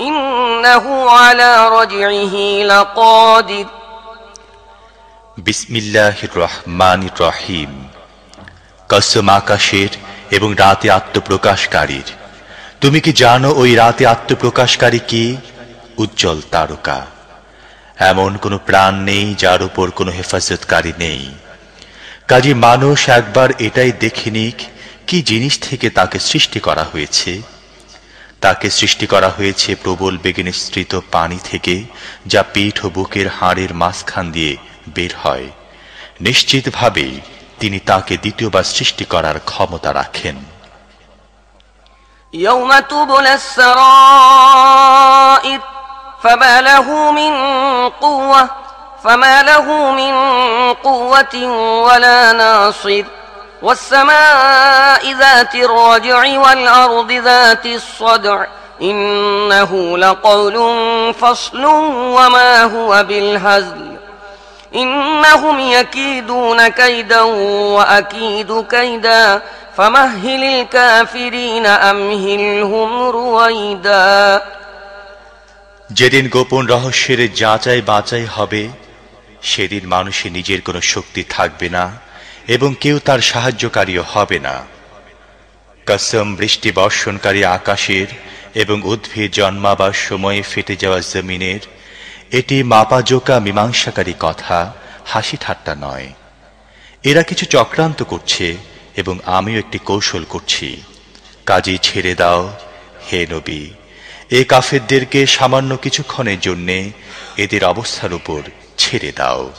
إنه على رجعه لقادر বিসমিল্লাহ রহমান রহিম কসম আকাশের এবং রাতে আত্মপ্রকাশকারীর তুমি কি জানো ওই রাতে আত্মপ্রকাশকারী কি উজ্জ্বল তারকা এমন কোনো প্রাণ নেই যার উপর কোনো হেফাজতকারী নেই কাজে মানুষ একবার এটাই দেখে নিক কি জিনিস থেকে তাকে সৃষ্টি করা হয়েছে তাকে সৃষ্টি করা হয়েছে প্রবল বেগে নিঃসৃত পানি থেকে যা পিঠ ও বুকের হাড়ের মাঝখান দিয়ে বের হয় নিশ্চিতভাবেই তিনি তাকে দ্বিতীয়বার সৃষ্টি করার ক্ষমতা রাখেন يوم تبلى السرائر فما له من قوة فما له من قوة ولا ناصر والسماء ذات الرجع والأرض ذات الصدع إنه لقول فصل وما هو بالهزل إنهم يكيدون كيدا وأكيد كيدا فمهل الكافرين أمهلهم رويدا যেদিন গোপন রহস্যের যাচাই বাচাই হবে সেদিন মানুষের নিজের কোনো শক্তি থাকবে না এবং কেউ তার সাহায্যকারীও হবে না। কসম, বৃষ্টি বর্ষণকারী আকাশের এবং উদ্ভিদ জন্মাবার সময়ে ফেটে যাওয়া জমিনের, এটি মাপাজোকা মীমাংসাকারী কথা, হাসি ঠাট্টা নয়। এরা কিছু চক্রান্ত করছে এবং আমিও একটি কৌশল করছি। কাজেই ছেড়ে দাও, হে নবী। এ কাফেরদেরকে সামান্য কিছুক্ষণের জন্যে এদের অবস্থার উপর ছেড়ে দাও।